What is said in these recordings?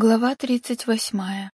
Глава тридцать восьмая.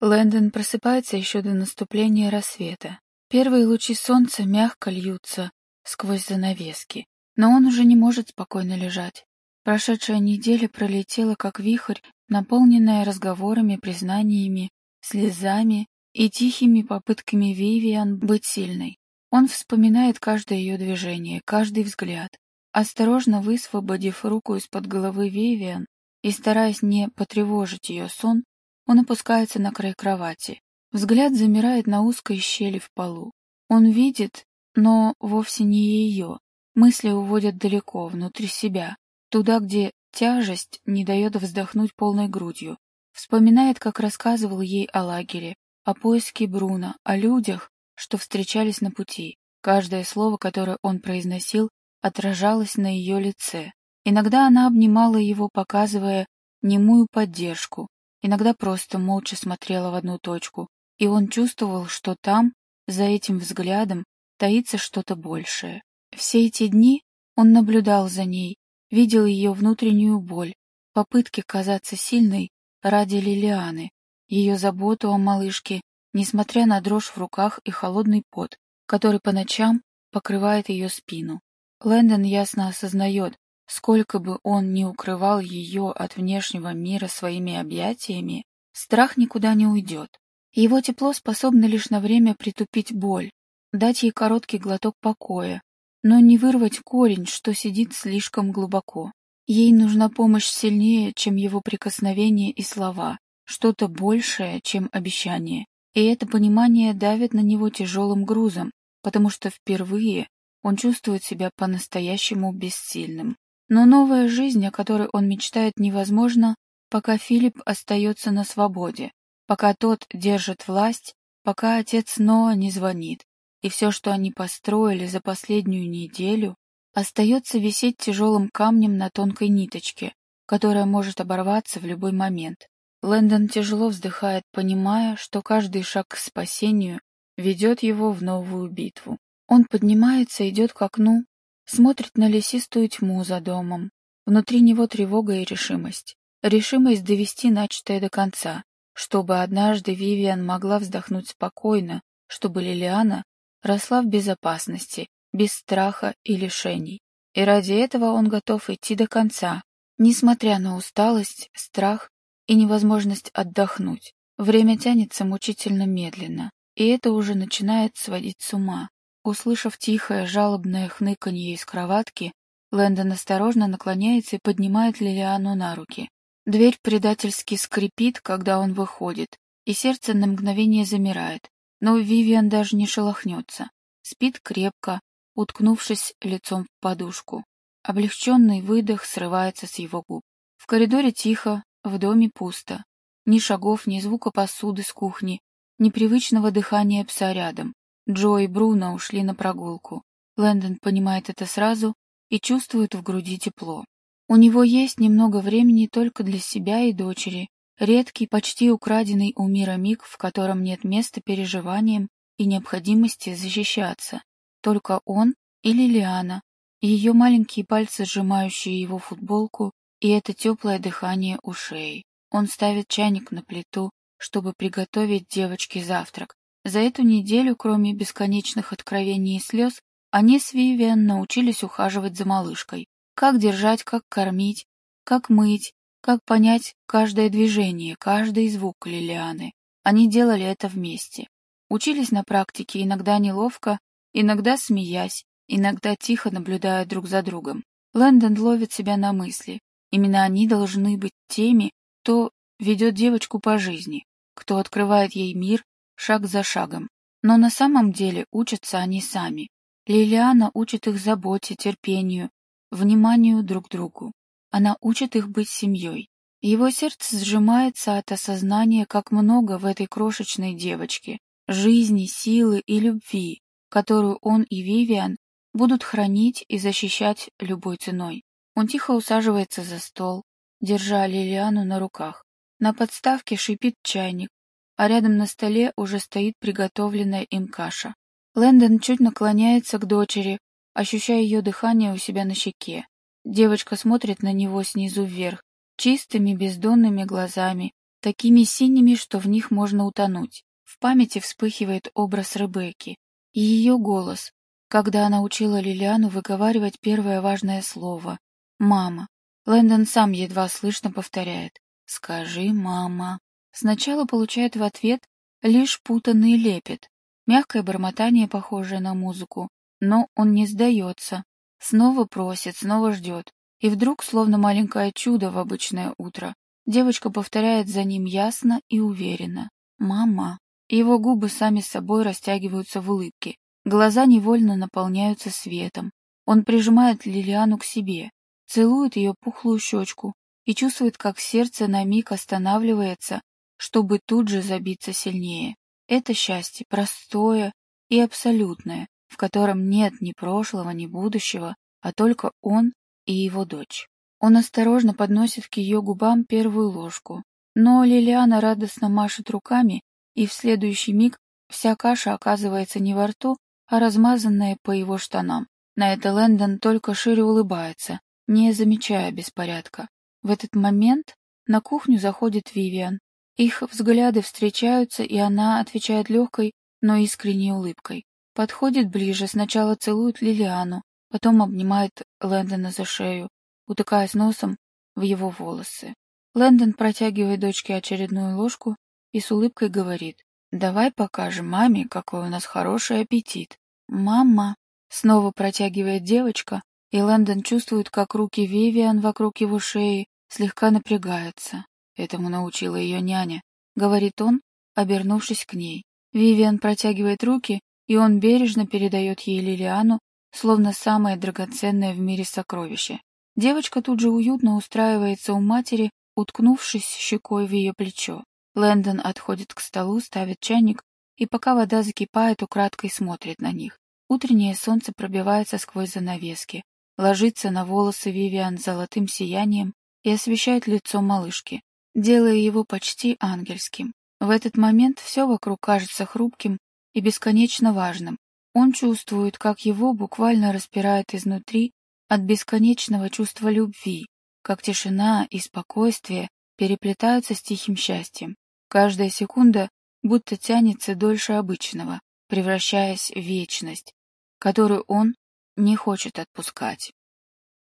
Лэндон просыпается еще до наступления рассвета. Первые лучи солнца мягко льются сквозь занавески, но он уже не может спокойно лежать. Прошедшая неделя пролетела как вихрь, наполненная разговорами, признаниями, слезами и тихими попытками Вивиан быть сильной. Он вспоминает каждое ее движение, каждый взгляд. Осторожно высвободив руку из-под головы Вивиан, и, стараясь не потревожить ее сон, он опускается на край кровати. Взгляд замирает на узкой щели в полу. Он видит, но вовсе не ее. Мысли уводят далеко, внутри себя, туда, где тяжесть не дает вздохнуть полной грудью. Вспоминает, как рассказывал ей о лагере, о поиске Бруна, о людях, что встречались на пути. Каждое слово, которое он произносил, отражалось на ее лице. Иногда она обнимала его, показывая немую поддержку, иногда просто молча смотрела в одну точку, и он чувствовал, что там, за этим взглядом, таится что-то большее. Все эти дни он наблюдал за ней, видел ее внутреннюю боль, попытки казаться сильной ради Лилианы, ее заботу о малышке, несмотря на дрожь в руках и холодный пот, который по ночам покрывает ее спину. Лэндон ясно осознает, Сколько бы он ни укрывал ее от внешнего мира своими объятиями, страх никуда не уйдет. Его тепло способно лишь на время притупить боль, дать ей короткий глоток покоя, но не вырвать корень, что сидит слишком глубоко. Ей нужна помощь сильнее, чем его прикосновения и слова, что-то большее, чем обещание. И это понимание давит на него тяжелым грузом, потому что впервые он чувствует себя по-настоящему бессильным. Но новая жизнь, о которой он мечтает, невозможна, пока Филипп остается на свободе, пока тот держит власть, пока отец снова не звонит, и все, что они построили за последнюю неделю, остается висеть тяжелым камнем на тонкой ниточке, которая может оборваться в любой момент. Лэндон тяжело вздыхает, понимая, что каждый шаг к спасению ведет его в новую битву. Он поднимается, идет к окну, Смотрит на лесистую тьму за домом. Внутри него тревога и решимость. Решимость довести начатое до конца, чтобы однажды Вивиан могла вздохнуть спокойно, чтобы Лилиана росла в безопасности, без страха и лишений. И ради этого он готов идти до конца, несмотря на усталость, страх и невозможность отдохнуть. Время тянется мучительно медленно, и это уже начинает сводить с ума. Услышав тихое, жалобное хныканье из кроватки, Лэндон осторожно наклоняется и поднимает Лилиану на руки. Дверь предательски скрипит, когда он выходит, и сердце на мгновение замирает, но Вивиан даже не шелохнется. Спит крепко, уткнувшись лицом в подушку. Облегченный выдох срывается с его губ. В коридоре тихо, в доме пусто. Ни шагов, ни звука посуды с кухни, ни привычного дыхания пса рядом. Джо и Бруно ушли на прогулку. Лэндон понимает это сразу и чувствует в груди тепло. У него есть немного времени только для себя и дочери, редкий, почти украденный у мира миг, в котором нет места переживаниям и необходимости защищаться. Только он и Лилиана, ее маленькие пальцы, сжимающие его футболку, и это теплое дыхание у шеи. Он ставит чайник на плиту, чтобы приготовить девочке завтрак, за эту неделю, кроме бесконечных откровений и слез, они с Вивиан научились ухаживать за малышкой. Как держать, как кормить, как мыть, как понять каждое движение, каждый звук Лилианы. Они делали это вместе. Учились на практике, иногда неловко, иногда смеясь, иногда тихо наблюдая друг за другом. Лэндон ловит себя на мысли. Именно они должны быть теми, кто ведет девочку по жизни, кто открывает ей мир шаг за шагом. Но на самом деле учатся они сами. Лилиана учит их заботе, терпению, вниманию друг другу. Она учит их быть семьей. Его сердце сжимается от осознания, как много в этой крошечной девочке жизни, силы и любви, которую он и Вивиан будут хранить и защищать любой ценой. Он тихо усаживается за стол, держа Лилиану на руках. На подставке шипит чайник, а рядом на столе уже стоит приготовленная им каша. Лэндон чуть наклоняется к дочери, ощущая ее дыхание у себя на щеке. Девочка смотрит на него снизу вверх, чистыми бездонными глазами, такими синими, что в них можно утонуть. В памяти вспыхивает образ Ребекки и ее голос, когда она учила Лилиану выговаривать первое важное слово «мама». Лэндон сам едва слышно повторяет «Скажи, мама». Сначала получает в ответ лишь путанный лепет, мягкое бормотание, похожее на музыку, но он не сдается, снова просит, снова ждет, и вдруг, словно маленькое чудо в обычное утро, девочка повторяет за ним ясно и уверенно «Мама». Его губы сами собой растягиваются в улыбке, глаза невольно наполняются светом. Он прижимает Лилиану к себе, целует ее пухлую щечку и чувствует, как сердце на миг останавливается, чтобы тут же забиться сильнее. Это счастье простое и абсолютное, в котором нет ни прошлого, ни будущего, а только он и его дочь. Он осторожно подносит к ее губам первую ложку, но Лилиана радостно машет руками, и в следующий миг вся каша оказывается не во рту, а размазанная по его штанам. На это Лэндон только шире улыбается, не замечая беспорядка. В этот момент на кухню заходит Вивиан. Их взгляды встречаются, и она отвечает легкой, но искренней улыбкой. Подходит ближе, сначала целует Лилиану, потом обнимает Лэндона за шею, утыкаясь носом в его волосы. Лэндон протягивает дочке очередную ложку и с улыбкой говорит, «Давай покажем маме, какой у нас хороший аппетит». «Мама!» Снова протягивает девочка, и Лэндон чувствует, как руки Вивиан вокруг его шеи слегка напрягаются. Этому научила ее няня, говорит он, обернувшись к ней. Вивиан протягивает руки, и он бережно передает ей Лилиану, словно самое драгоценное в мире сокровище. Девочка тут же уютно устраивается у матери, уткнувшись щекой в ее плечо. Лэндон отходит к столу, ставит чайник, и пока вода закипает, украдкой смотрит на них. Утреннее солнце пробивается сквозь занавески, ложится на волосы Вивиан золотым сиянием и освещает лицо малышки, делая его почти ангельским. В этот момент все вокруг кажется хрупким и бесконечно важным. Он чувствует, как его буквально распирает изнутри от бесконечного чувства любви, как тишина и спокойствие переплетаются с тихим счастьем. Каждая секунда будто тянется дольше обычного, превращаясь в вечность, которую он не хочет отпускать.